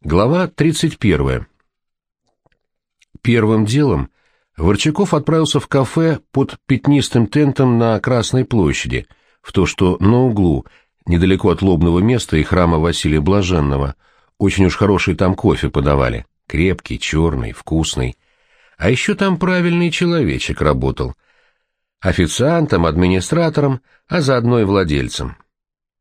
Глава 31. Первым делом Ворчаков отправился в кафе под пятнистым тентом на Красной площади, в то, что на углу, недалеко от лобного места и храма Василия Блаженного. Очень уж хороший там кофе подавали, крепкий, черный, вкусный. А еще там правильный человечек работал. Официантом, администратором, а заодно и владельцем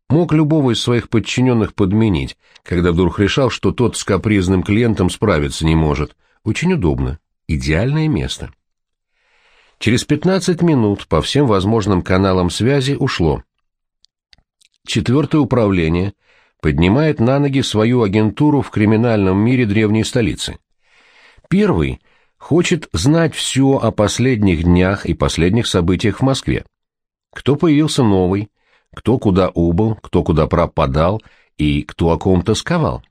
мог любого из своих подчиненных подменить, когда вдруг решал, что тот с капризным клиентом справиться не может. Очень удобно. Идеальное место. Через 15 минут по всем возможным каналам связи ушло. Четвертое управление поднимает на ноги свою агентуру в криминальном мире древней столицы. Первый хочет знать все о последних днях и последних событиях в Москве. Кто появился новый, кто куда убыл, кто куда пропадал и кто о ком тосковал.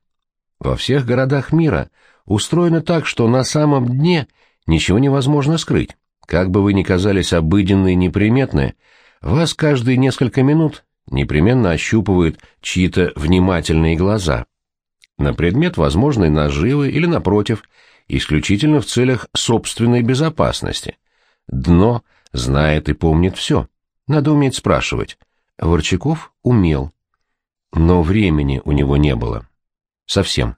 Во всех городах мира устроено так, что на самом дне ничего невозможно скрыть. Как бы вы ни казались обыденные и неприметные, вас каждые несколько минут непременно ощупывают чьи-то внимательные глаза. На предмет возможной наживы или, напротив, исключительно в целях собственной безопасности. Дно знает и помнит все. Надо уметь спрашивать. Ворчаков умел. Но времени у него не было. Совсем.